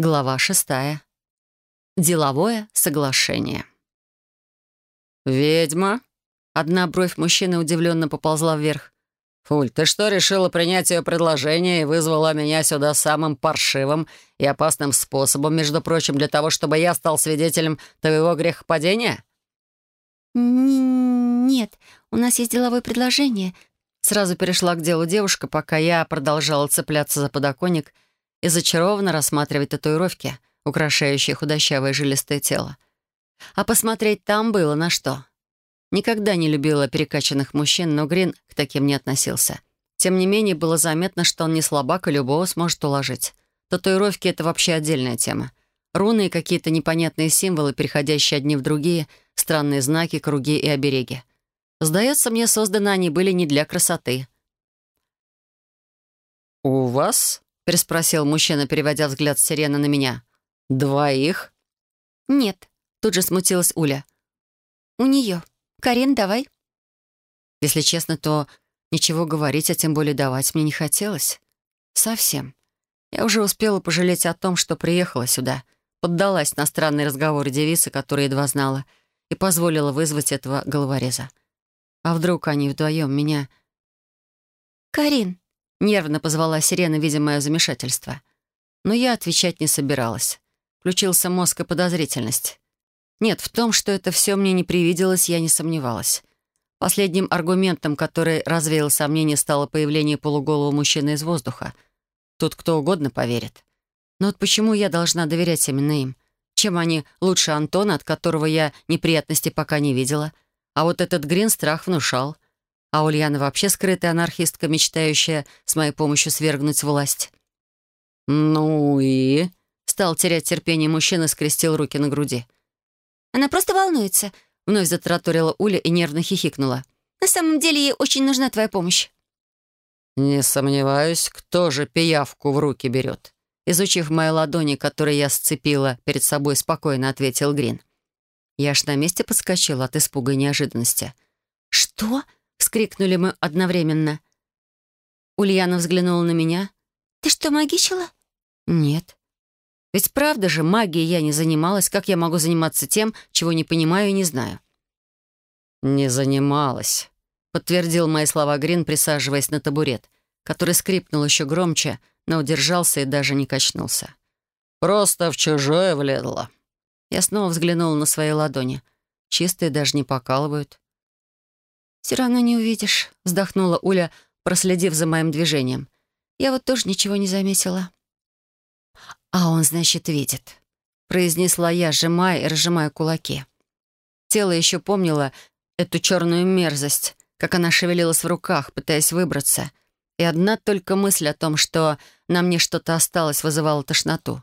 Глава шестая. Деловое соглашение. «Ведьма?» Одна бровь мужчины удивленно поползла вверх. «Фуль, ты что, решила принять ее предложение и вызвала меня сюда самым паршивым и опасным способом, между прочим, для того, чтобы я стал свидетелем твоего грехопадения?» «Нет, у нас есть деловое предложение». Сразу перешла к делу девушка, пока я продолжала цепляться за подоконник и зачарованно рассматривать татуировки, украшающие худощавое жилистое тело. А посмотреть там было на что. Никогда не любила перекачанных мужчин, но Грин к таким не относился. Тем не менее, было заметно, что он не слабак и любого сможет уложить. Татуировки — это вообще отдельная тема. Руны и какие-то непонятные символы, переходящие одни в другие, странные знаки, круги и обереги. Сдается мне, созданы они были не для красоты. «У вас?» — переспросил мужчина, переводя взгляд с сирены на меня. «Двоих?» «Нет», — тут же смутилась Уля. «У нее. Карин, давай». Если честно, то ничего говорить, а тем более давать мне не хотелось. Совсем. Я уже успела пожалеть о том, что приехала сюда, поддалась на странный разговор девицы, которую едва знала, и позволила вызвать этого головореза. А вдруг они вдвоем меня... «Карин», — нервно позвала сирена, видя мое замешательство. Но я отвечать не собиралась. Включился мозг и подозрительность. Нет, в том, что это все мне не привиделось, я не сомневалась. Последним аргументом, который развеял сомнения, стало появление полуголого мужчины из воздуха. Тут кто угодно поверит. Но вот почему я должна доверять именно им? Чем они лучше Антона, от которого я неприятностей пока не видела? А вот этот Грин страх внушал. А Ульяна вообще скрытая анархистка, мечтающая с моей помощью свергнуть власть. «Ну и?» Стал терять терпение мужчина, скрестил руки на груди. «Она просто волнуется», — вновь затраторила Уля и нервно хихикнула. «На самом деле ей очень нужна твоя помощь». «Не сомневаюсь, кто же пиявку в руки берет?» Изучив мои ладони, которые я сцепила перед собой, спокойно ответил Грин. Я аж на месте подскочила от испуга и неожиданности. «Что?» — вскрикнули мы одновременно. Ульяна взглянула на меня. «Ты что, магичила?» «Нет». Ведь правда же, магией я не занималась. Как я могу заниматься тем, чего не понимаю и не знаю? «Не занималась», — подтвердил мои слова Грин, присаживаясь на табурет, который скрипнул еще громче, но удержался и даже не качнулся. «Просто в чужое влезла». Я снова взглянула на свои ладони. Чистые, даже не покалывают. «Все равно не увидишь», — вздохнула Уля, проследив за моим движением. «Я вот тоже ничего не заметила». «А он, значит, видит», — произнесла я, сжимая и разжимая кулаки. Тело еще помнило эту черную мерзость, как она шевелилась в руках, пытаясь выбраться. И одна только мысль о том, что на мне что-то осталось, вызывала тошноту.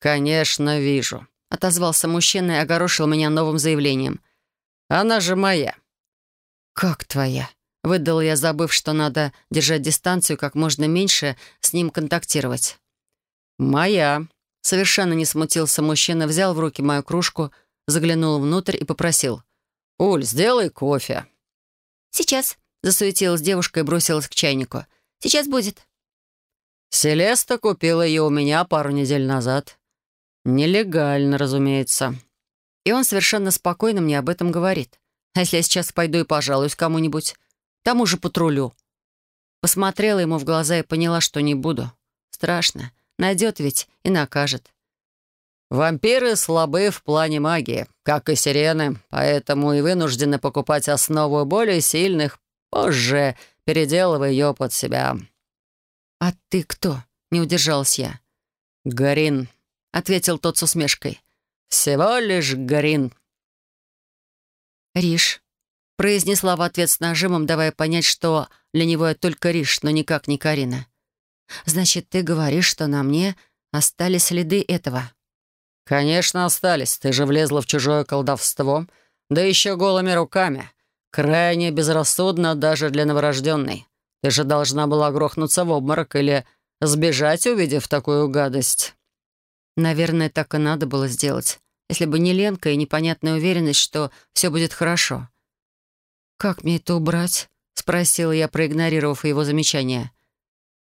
«Конечно, вижу», — отозвался мужчина и огорошил меня новым заявлением. «Она же моя». «Как твоя?» — выдал я, забыв, что надо держать дистанцию, как можно меньше с ним контактировать. «Моя», — совершенно не смутился мужчина, взял в руки мою кружку, заглянул внутрь и попросил. «Уль, сделай кофе». «Сейчас», — засуетилась девушка и бросилась к чайнику. «Сейчас будет». «Селеста купила ее у меня пару недель назад. Нелегально, разумеется». И он совершенно спокойно мне об этом говорит. А если я сейчас пойду и пожалуюсь кому-нибудь? Тому же патрулю. Посмотрела ему в глаза и поняла, что не буду. Страшно. Найдет ведь и накажет. «Вампиры слабы в плане магии, как и сирены, поэтому и вынуждены покупать основу более сильных, позже переделывая ее под себя». «А ты кто?» — не удержалась я. «Гарин», — ответил тот с усмешкой. «Всего лишь Гарин». «Риш», — произнесла в ответ с нажимом, давая понять, что для него я только Риш, но никак не Карина. «Значит, ты говоришь, что на мне остались следы этого?» «Конечно, остались. Ты же влезла в чужое колдовство, да еще голыми руками. Крайне безрассудно даже для новорожденной. Ты же должна была грохнуться в обморок или сбежать, увидев такую гадость». «Наверное, так и надо было сделать, если бы не Ленка и непонятная уверенность, что все будет хорошо». «Как мне это убрать?» — спросила я, проигнорировав его замечание.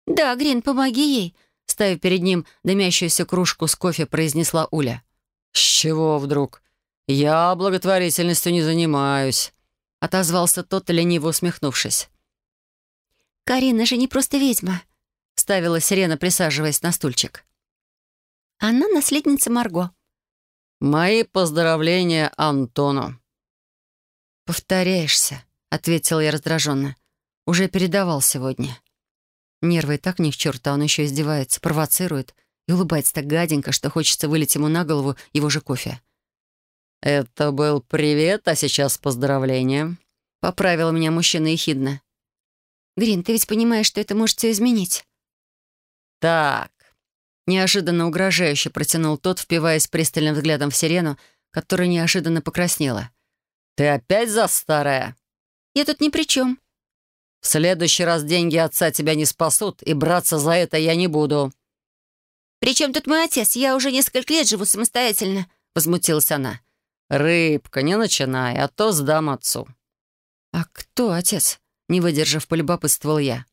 «Да, Грин, помоги ей», ставя перед ним дымящуюся кружку с кофе, произнесла Уля. «С чего вдруг? Я благотворительностью не занимаюсь», — отозвался тот, лениво усмехнувшись. «Карина же не просто ведьма», — ставила Сирена, присаживаясь на стульчик. «Она наследница Марго». «Мои поздравления Антону». «Повторяешься», — ответил я раздраженно. «Уже передавал сегодня». Нервы и так ни к черту, а он еще издевается, провоцирует и улыбается так гаденько, что хочется вылить ему на голову его же кофе. «Это был привет, а сейчас поздравление», — поправил меня мужчина ехидно. «Грин, ты ведь понимаешь, что это может все изменить?» «Так», — неожиданно угрожающе протянул тот, впиваясь пристальным взглядом в сирену, которая неожиданно покраснела. «Ты опять за старая?» «Я тут ни при чем», в следующий раз деньги отца тебя не спасут, и браться за это я не буду». «При чем тут мой отец? Я уже несколько лет живу самостоятельно», — возмутилась она. «Рыбка, не начинай, а то сдам отцу». «А кто отец?» — не выдержав, полюбопытствовал я.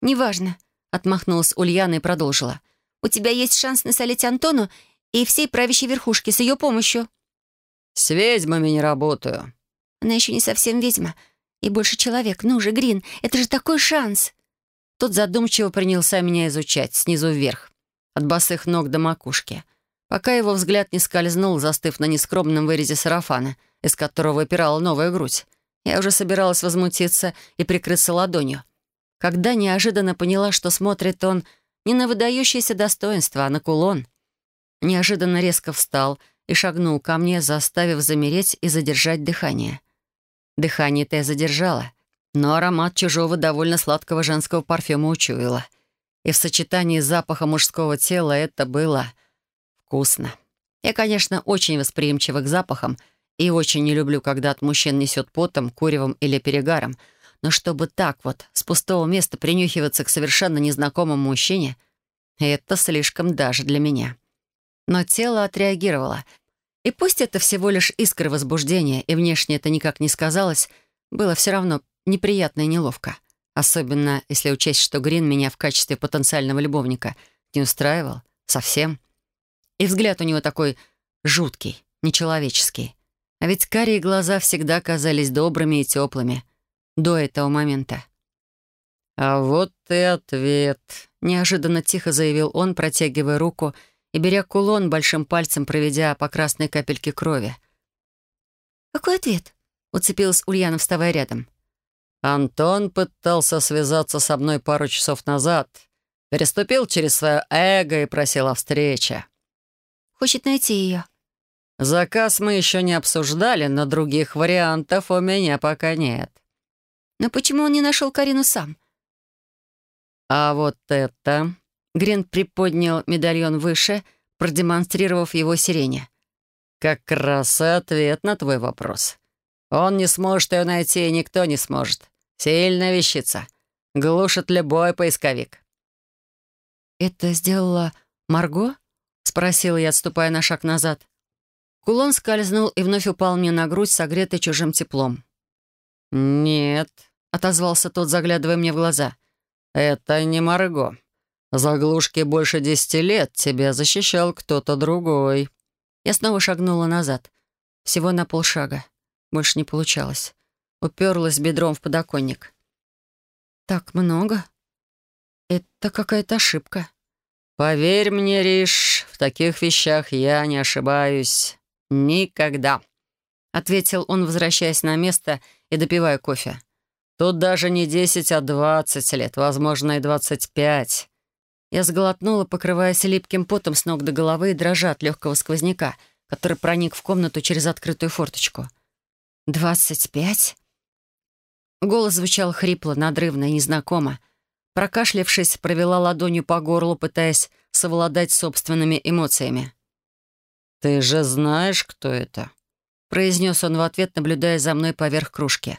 «Неважно», — отмахнулась Ульяна и продолжила. «У тебя есть шанс насолить Антону и всей правящей верхушке с ее помощью». «С ведьмами не работаю». «Она еще не совсем ведьма. И больше человек. Ну же, Грин, это же такой шанс!» Тот задумчиво принялся меня изучать, снизу вверх, от босых ног до макушки, пока его взгляд не скользнул, застыв на нескромном вырезе сарафана, из которого выпирала новая грудь. Я уже собиралась возмутиться и прикрыться ладонью, когда неожиданно поняла, что смотрит он не на выдающееся достоинство, а на кулон. Неожиданно резко встал и шагнул ко мне, заставив замереть и задержать дыхание. Дыхание-то я задержала, но аромат чужого довольно сладкого женского парфюма учуяла. И в сочетании с запахом мужского тела это было вкусно. Я, конечно, очень восприимчива к запахам и очень не люблю, когда от мужчин несет потом, куревом или перегаром, но чтобы так вот, с пустого места принюхиваться к совершенно незнакомому мужчине, это слишком даже для меня. Но тело отреагировало — и пусть это всего лишь искра возбуждения, и внешне это никак не сказалось, было все равно неприятно и неловко. Особенно, если учесть, что Грин меня в качестве потенциального любовника не устраивал. Совсем. И взгляд у него такой жуткий, нечеловеческий. А ведь карие глаза всегда казались добрыми и теплыми. До этого момента. «А вот и ответ», — неожиданно тихо заявил он, протягивая руку — и беря кулон, большим пальцем проведя по красной капельке крови. «Какой ответ?» — уцепилась Ульяна, вставая рядом. «Антон пытался связаться со мной пару часов назад. Переступил через свое эго и просил о встрече». «Хочет найти ее». «Заказ мы еще не обсуждали, но других вариантов у меня пока нет». «Но почему он не нашел Карину сам?» «А вот это...» Грин приподнял медальон выше, продемонстрировав его сирене. «Как раз и ответ на твой вопрос. Он не сможет ее найти, и никто не сможет. Сильная вещица. Глушит любой поисковик». «Это сделала Марго?» — спросила я, отступая на шаг назад. Кулон скользнул и вновь упал мне на грудь, согретый чужим теплом. «Нет», — отозвался тот, заглядывая мне в глаза. «Это не Марго. Заглушки больше десяти лет тебя защищал кто-то другой». Я снова шагнула назад. Всего на полшага. Больше не получалось. Уперлась бедром в подоконник. «Так много? Это какая-то ошибка». «Поверь мне, Риш, в таких вещах я не ошибаюсь. Никогда», — ответил он, возвращаясь на место и допивая кофе. «Тут даже не десять, а двадцать лет, возможно, и двадцать пять. Я сглотнула, покрываясь липким потом с ног до головы и дрожа от легкого сквозняка, который проник в комнату через открытую форточку. «Двадцать пять?» Голос звучал хрипло, надрывно и незнакомо. Прокашлявшись, провела ладонью по горлу, пытаясь совладать собственными эмоциями. «Ты же знаешь, кто это?» — произнес он в ответ, наблюдая за мной поверх кружки.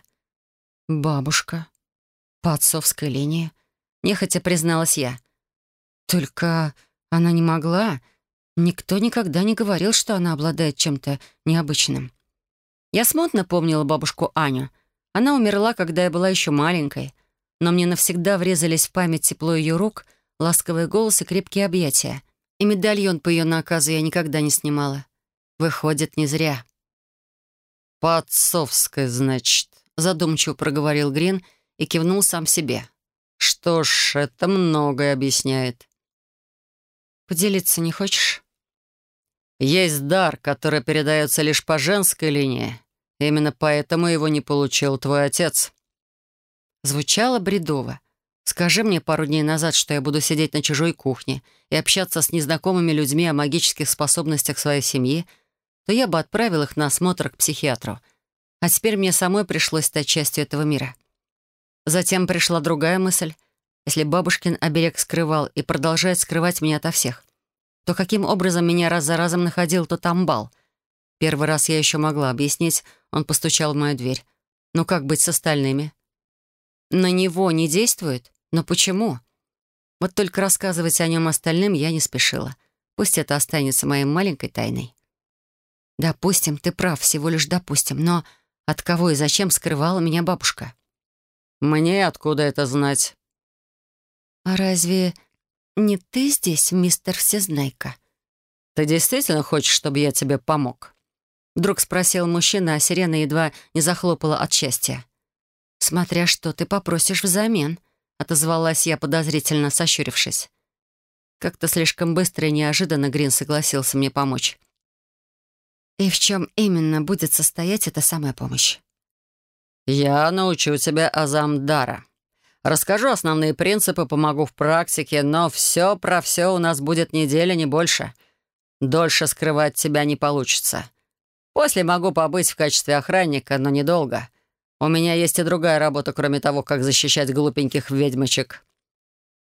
«Бабушка. По отцовской линии», — нехотя призналась я. Только она не могла. Никто никогда не говорил, что она обладает чем-то необычным. Я смутно помнила бабушку Аню. Она умерла, когда я была еще маленькой, но мне навсегда врезались в память тепло ее рук, ласковый голос и крепкие объятия. И медальон по ее наказу я никогда не снимала. Выходит, не зря. «По отцовской, значит», — задумчиво проговорил Грин и кивнул сам себе. «Что ж, это многое объясняет». «Поделиться не хочешь?» «Есть дар, который передается лишь по женской линии. Именно поэтому его не получил твой отец». Звучало бредово. Скажи мне пару дней назад, что я буду сидеть на чужой кухне и общаться с незнакомыми людьми о магических способностях своей семьи, то я бы отправил их на осмотр к психиатру. А теперь мне самой пришлось стать частью этого мира. Затем пришла другая мысль. Если бабушкин оберег скрывал и продолжает скрывать меня ото всех, то каким образом меня раз за разом находил тот амбал? Первый раз я еще могла объяснить, он постучал в мою дверь. Ну как быть с остальными? На него не действует? Но почему? Вот только рассказывать о нем остальным я не спешила. Пусть это останется моей маленькой тайной. Допустим, ты прав, всего лишь допустим, но от кого и зачем скрывала меня бабушка? Мне откуда это знать? А разве не ты здесь, мистер Всезнайка? Ты действительно хочешь, чтобы я тебе помог? Вдруг спросил мужчина, а сирена едва не захлопала от счастья. «Смотря что ты попросишь взамен», — отозвалась я подозрительно, сощурившись. Как-то слишком быстро и неожиданно Грин согласился мне помочь. «И в чем именно будет состоять эта самая помощь?» «Я научу тебя азам дара. Расскажу основные принципы, помогу в практике, но все про все у нас будет неделя, не больше. Дольше скрывать тебя не получится. После могу побыть в качестве охранника, но недолго. У меня есть и другая работа, кроме того, как защищать глупеньких ведьмочек».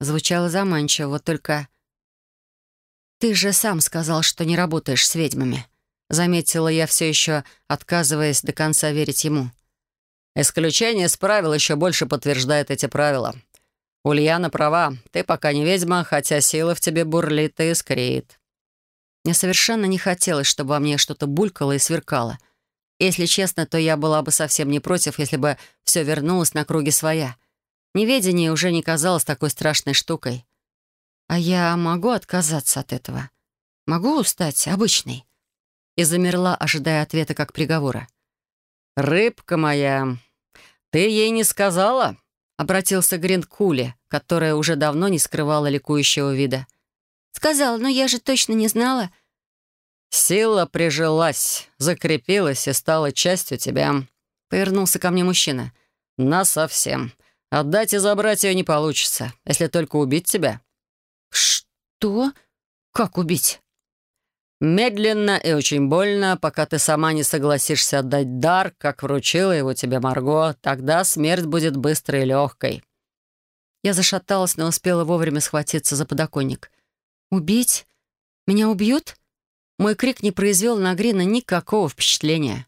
Звучало заманчиво, вот только... «Ты же сам сказал, что не работаешь с ведьмами», — заметила я все еще, отказываясь до конца верить ему. «Исключение из правил еще больше подтверждает эти правила. Ульяна права, ты пока не ведьма, хотя сила в тебе бурлит и искрит». Мне совершенно не хотелось, чтобы во мне что-то булькало и сверкало — если честно, то я была бы совсем не против, если бы все вернулось на круги своя. Неведение уже не казалось такой страшной штукой. А я могу отказаться от этого? Могу стать обычной? И замерла, ожидая ответа как приговора. «Рыбка моя, ты ей не сказала?» — обратился Грин к Куле, которая уже давно не скрывала ликующего вида. «Сказала, но я же точно не знала», «Сила прижилась, закрепилась и стала частью тебя», — повернулся ко мне мужчина. «Насовсем. Отдать и забрать ее не получится, если только убить тебя». «Что? Как убить?» «Медленно и очень больно, пока ты сама не согласишься отдать дар, как вручила его тебе Марго, тогда смерть будет быстрой и легкой». Я зашаталась, но успела вовремя схватиться за подоконник. «Убить? Меня убьют?» Мой крик не произвел на Грина никакого впечатления.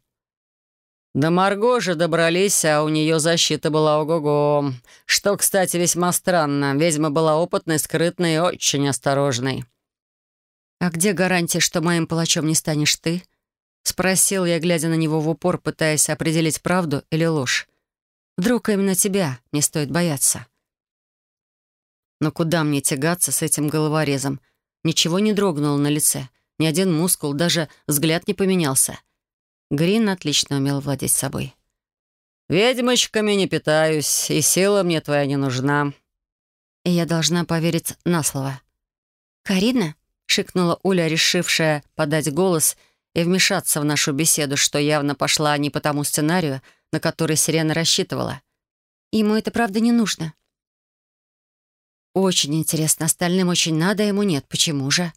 До Марго же добрались, а у нее защита была ого-го. Что, кстати, весьма странно. Ведьма была опытной, скрытной и очень осторожной. «А где гарантия, что моим палачом не станешь ты?» Спросил я, глядя на него в упор, пытаясь определить правду или ложь. «Вдруг именно тебя не стоит бояться?» Но куда мне тягаться с этим головорезом? Ничего не дрогнуло на лице. Ни один мускул, даже взгляд не поменялся. Грин отлично умел владеть собой. «Ведьмочками не питаюсь, и сила мне твоя не нужна». И я должна поверить на слово. «Карина?» — шикнула Уля, решившая подать голос и вмешаться в нашу беседу, что явно пошла не по тому сценарию, на который Сирена рассчитывала. «Ему это правда не нужно». «Очень интересно. Остальным очень надо, а ему нет. Почему же?»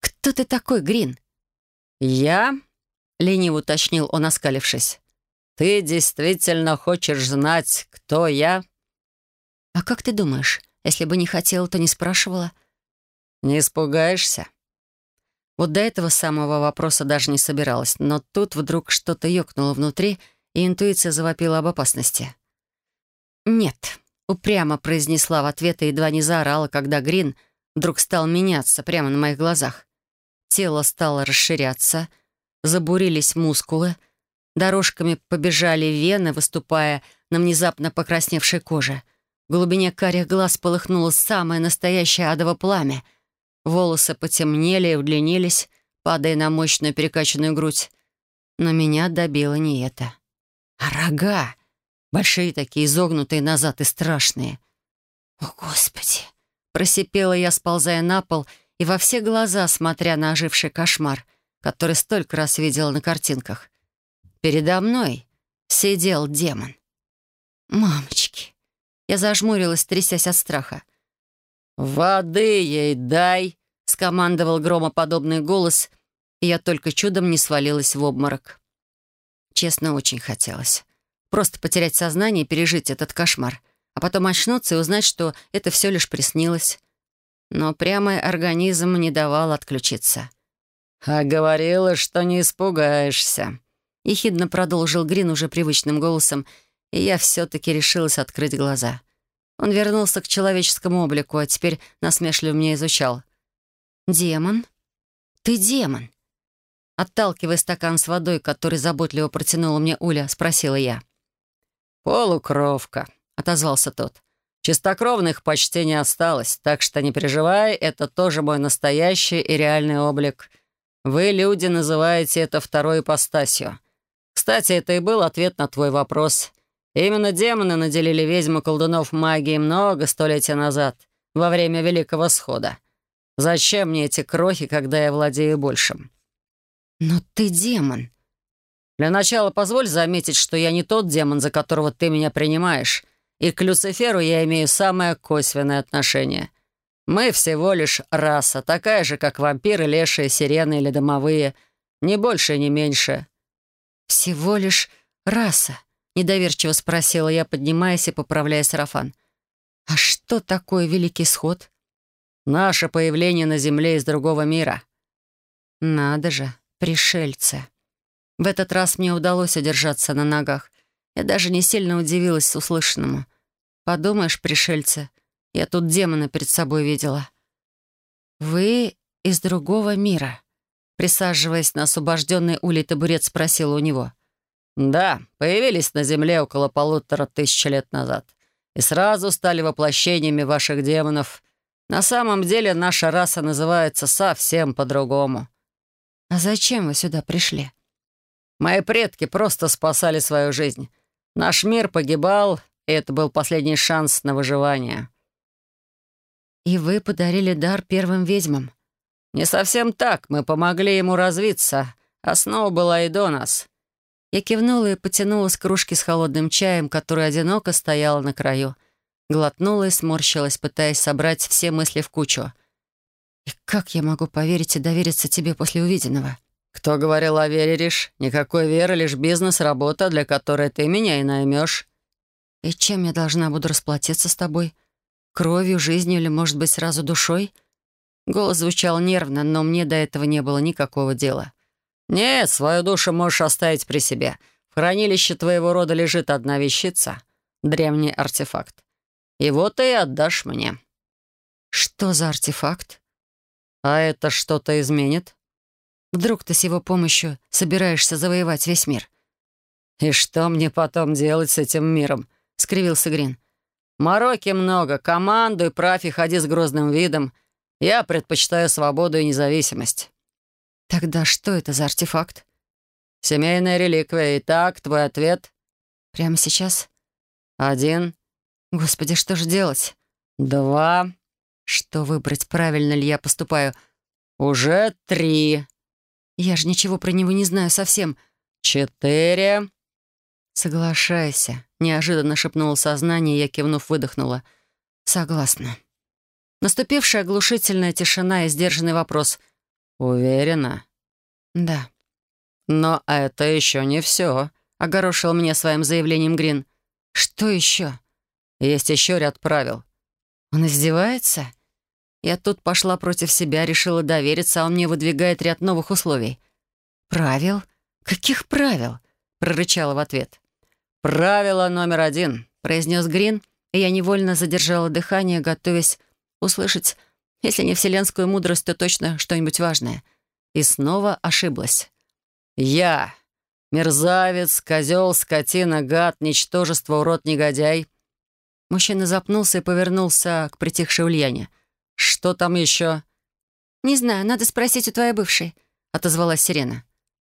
«Кто ты такой, Грин?» «Я?» — лениво уточнил он, оскалившись. «Ты действительно хочешь знать, кто я?» «А как ты думаешь, если бы не хотела, то не спрашивала?» «Не испугаешься?» Вот до этого самого вопроса даже не собиралась, но тут вдруг что-то ёкнуло внутри, и интуиция завопила об опасности. «Нет», — упрямо произнесла в ответ и едва не заорала, когда Грин вдруг стал меняться прямо на моих глазах. Тело стало расширяться, забурились мускулы, дорожками побежали вены, выступая на внезапно покрасневшей коже. В глубине карих глаз полыхнуло самое настоящее адово пламя. Волосы потемнели и удлинились, падая на мощную перекачанную грудь. Но меня добило не это. А рога! Большие такие, изогнутые назад и страшные. «О, Господи!» Просипела я, сползая на пол, и во все глаза, смотря на оживший кошмар, который столько раз видела на картинках. Передо мной сидел демон. «Мамочки!» Я зажмурилась, трясясь от страха. «Воды ей дай!» — скомандовал громоподобный голос, и я только чудом не свалилась в обморок. Честно, очень хотелось. Просто потерять сознание и пережить этот кошмар — а потом очнуться и узнать, что это все лишь приснилось. Но прямо организм не давал отключиться. «А говорила, что не испугаешься», — ехидно продолжил Грин уже привычным голосом, и я все-таки решилась открыть глаза. Он вернулся к человеческому облику, а теперь насмешливо меня изучал. «Демон? Ты демон?» Отталкивая стакан с водой, который заботливо протянула мне Уля, спросила я. «Полукровка», — отозвался тот. «Чистокровных почти не осталось, так что не переживай, это тоже мой настоящий и реальный облик. Вы, люди, называете это второй ипостасью. Кстати, это и был ответ на твой вопрос. Именно демоны наделили ведьму колдунов магией много столетий назад, во время Великого Схода. Зачем мне эти крохи, когда я владею большим?» «Но ты демон». «Для начала позволь заметить, что я не тот демон, за которого ты меня принимаешь» и к Люциферу я имею самое косвенное отношение. Мы всего лишь раса, такая же, как вампиры, лешие, сирены или домовые. Ни больше, ни меньше». «Всего лишь раса?» — недоверчиво спросила я, поднимаясь и поправляя сарафан. «А что такое Великий Сход?» «Наше появление на Земле из другого мира». «Надо же, пришельцы». В этот раз мне удалось удержаться на ногах. Я даже не сильно удивилась услышанному. Подумаешь, пришельцы, я тут демона перед собой видела. Вы из другого мира. Присаживаясь на освобожденный улей табурет, спросила у него. «Да, появились на Земле около полутора тысяч лет назад. И сразу стали воплощениями ваших демонов. На самом деле наша раса называется совсем по-другому». «А зачем вы сюда пришли?» «Мои предки просто спасали свою жизнь. Наш мир погибал, и это был последний шанс на выживание. «И вы подарили дар первым ведьмам?» «Не совсем так. Мы помогли ему развиться. Основа была и до нас». Я кивнула и потянула с кружки с холодным чаем, которая одиноко стояла на краю. Глотнула и сморщилась, пытаясь собрать все мысли в кучу. «И как я могу поверить и довериться тебе после увиденного?» «Кто говорил о вере, Риш? Никакой веры, лишь бизнес, работа, для которой ты меня и наймешь». «И чем я должна буду расплатиться с тобой? Кровью, жизнью или, может быть, сразу душой?» Голос звучал нервно, но мне до этого не было никакого дела. «Нет, свою душу можешь оставить при себе. В хранилище твоего рода лежит одна вещица — древний артефакт. Его ты и отдашь мне». «Что за артефакт?» «А это что-то изменит?» Вдруг ты с его помощью собираешься завоевать весь мир?» «И что мне потом делать с этим миром?» — скривился Грин. «Мороки много, командуй, правь и ходи с грозным видом. Я предпочитаю свободу и независимость». «Тогда что это за артефакт?» «Семейная реликвия. Итак, твой ответ?» «Прямо сейчас?» «Один». «Господи, что же делать?» «Два». «Что выбрать, правильно ли я поступаю?» «Уже три». Я же ничего про него не знаю совсем. Четыре. Соглашайся. Неожиданно шепнуло сознание, я кивнув, выдохнула. Согласна. Наступившая оглушительная тишина и сдержанный вопрос. «Уверена?» «Да». «Но это еще не все», — огорошил мне своим заявлением Грин. «Что еще?» «Есть еще ряд правил». «Он издевается?» Я тут пошла против себя, решила довериться, а он мне выдвигает ряд новых условий. «Правил? Каких правил?» — прорычала в ответ. «Правило номер один», — произнес Грин, и я невольно задержала дыхание, готовясь услышать, если не вселенскую мудрость, то точно что-нибудь важное. И снова ошиблась. «Я, мерзавец, козел, скотина, гад, ничтожество, урод, негодяй, Мужчина запнулся и повернулся к притихшей Ульяне. «Что там еще?» «Не знаю, надо спросить у твоей бывшей», — отозвалась Сирена.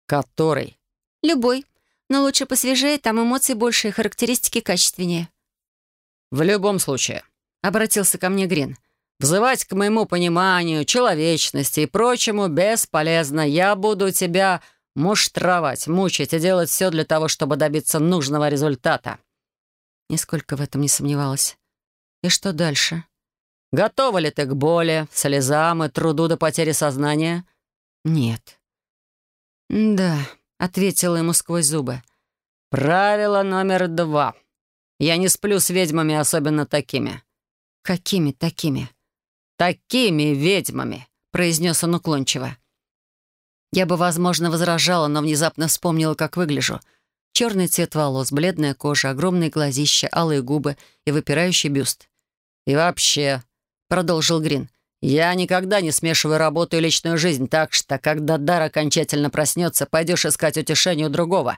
«Который?» «Любой. Но лучше посвежее, там эмоций больше и характеристики качественнее». «В любом случае», — обратился ко мне Грин. «Взывать к моему пониманию, человечности и прочему бесполезно. Я буду тебя муштровать, мучить и делать все для того, чтобы добиться нужного результата». Нисколько в этом не сомневалась. «И что дальше?» «Готова ли ты к боли, слезам и труду до потери сознания?» «Нет». «Да», — ответила ему сквозь зубы. «Правило номер два. Я не сплю с ведьмами, особенно такими». «Какими такими?» «Такими ведьмами», — произнес он уклончиво. Я бы, возможно, возражала, но внезапно вспомнила, как выгляжу. Черный цвет волос, бледная кожа, огромные глазища, алые губы и выпирающий бюст. «И вообще», — продолжил Грин, «я никогда не смешиваю работу и личную жизнь, так что, когда дар окончательно проснется, пойдешь искать утешение у другого.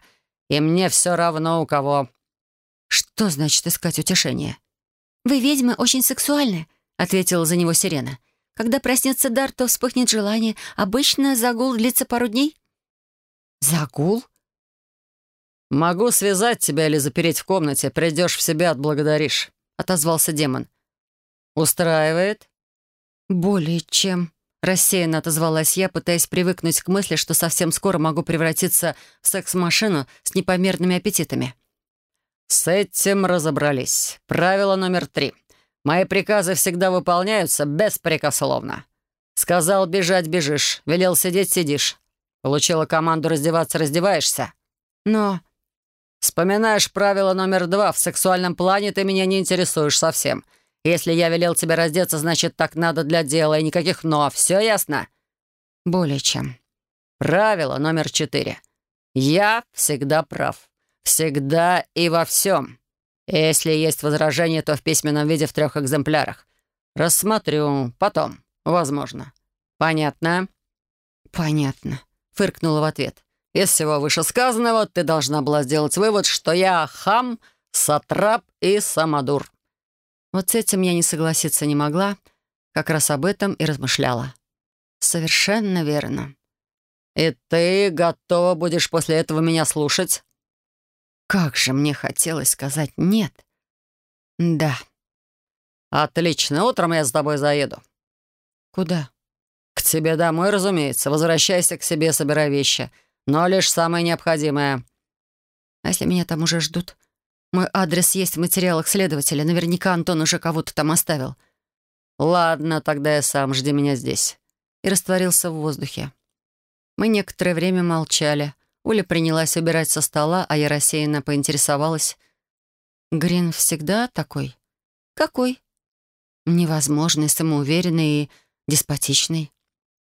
И мне все равно у кого». «Что значит искать утешение?» «Вы, ведьмы, очень сексуальны», — ответила за него Сирена. «Когда проснется дар, то вспыхнет желание. Обычно загул длится пару дней». «Загул?» «Могу связать тебя или запереть в комнате. Придешь в себя, отблагодаришь», — отозвался демон. «Устраивает?» «Более чем», — рассеянно отозвалась я, пытаясь привыкнуть к мысли, что совсем скоро могу превратиться в секс-машину с непомерными аппетитами. «С этим разобрались. Правило номер три. Мои приказы всегда выполняются беспрекословно. Сказал бежать — бежишь, велел сидеть — сидишь. Получила команду раздеваться — раздеваешься. Но вспоминаешь правило номер два. В сексуальном плане ты меня не интересуешь совсем. Если я велел тебе раздеться, значит, так надо для дела, и никаких «но». Все ясно?» «Более чем». Правило номер четыре. Я всегда прав. Всегда и во всем. Если есть возражения, то в письменном виде в трех экземплярах. Рассмотрю потом, возможно. Понятно? Понятно, фыркнула в ответ. Из всего вышесказанного ты должна была сделать вывод, что я хам, сатрап и самодур. Вот с этим я не согласиться не могла, как раз об этом и размышляла. Совершенно верно. И ты готова будешь после этого меня слушать? Как же мне хотелось сказать «нет». Да. Отлично, утром я с тобой заеду. Куда? К тебе домой, разумеется. Возвращайся к себе, собирай вещи. Но лишь самое необходимое. А если меня там уже ждут? Мой адрес есть в материалах следователя. Наверняка Антон уже кого-то там оставил. Ладно, тогда я сам. Жди меня здесь. И растворился в воздухе. Мы некоторое время молчали. Оля принялась убирать со стола, а я рассеянно поинтересовалась. «Грин всегда такой?» «Какой?» «Невозможный, самоуверенный и деспотичный».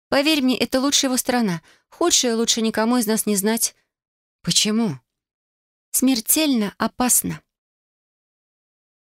«Поверь мне, это лучшая его сторона. Худшее лучше никому из нас не знать». «Почему?» «Смертельно опасно».